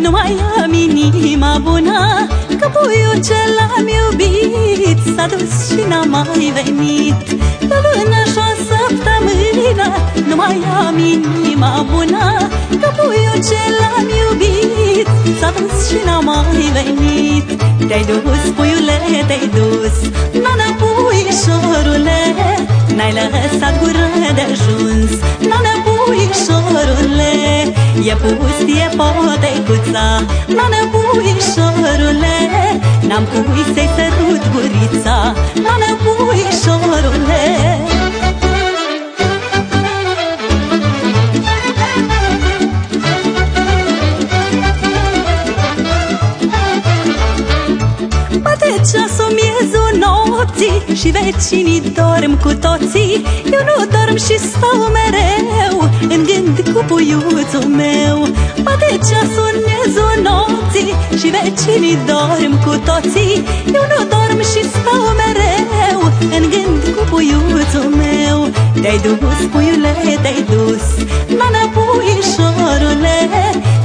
Nu mai am inima bună Că puiul ce l-am iubit S-a dus și n-a mai venit. De lună și o săptămână Nu mai am inima bună Că puiul ce l-am iubit S-a dus și n-a mai venit. Te-ai dus, puiule, te-ai dus Nana, puișorule N-ai lăsat gură de ajuns. Nana, puișorule E pustie potecuța Nana, puișorule N-am cui să-i sărut gurița. Nana, puișorule Bate ceasul miezul nopții Și vecinii dorm cu toții. Eu nu dorm și stau mereu Și vecinii dorm cu toții. Eu nu dorm și stau mereu În gând cu puiuțul meu. Te-ai dus, puiule, te-ai dus Nana, puișorule.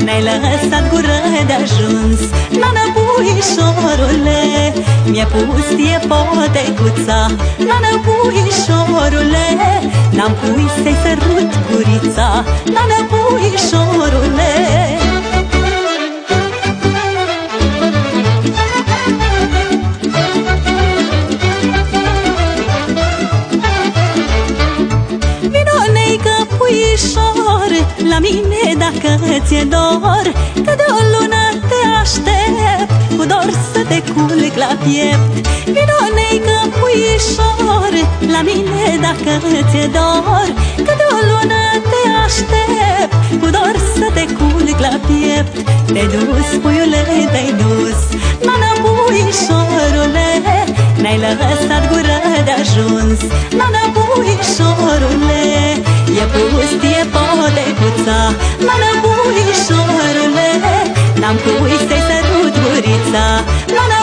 N-ai lăsat gură de ajuns Nana, puișorule. Mi-e pustie potecuța Nana, puișorule. N-am cui să-i sărut gurița Nana, puișorule La mine dacă ți-e dor. Că de o lună te aștept Cu dor să te culc la piept. Vino neică puișor La mine dacă ți-e dor. Că de o lună te aștept Cu dor să te culc la piept. Te-ai dus, puiule, te-ai dus Nana, puișorule N-ai lăsat gură de ajuns. Nana, puișorule gurița Mama bunișorule N-am cui să-i sărut gurița. Mama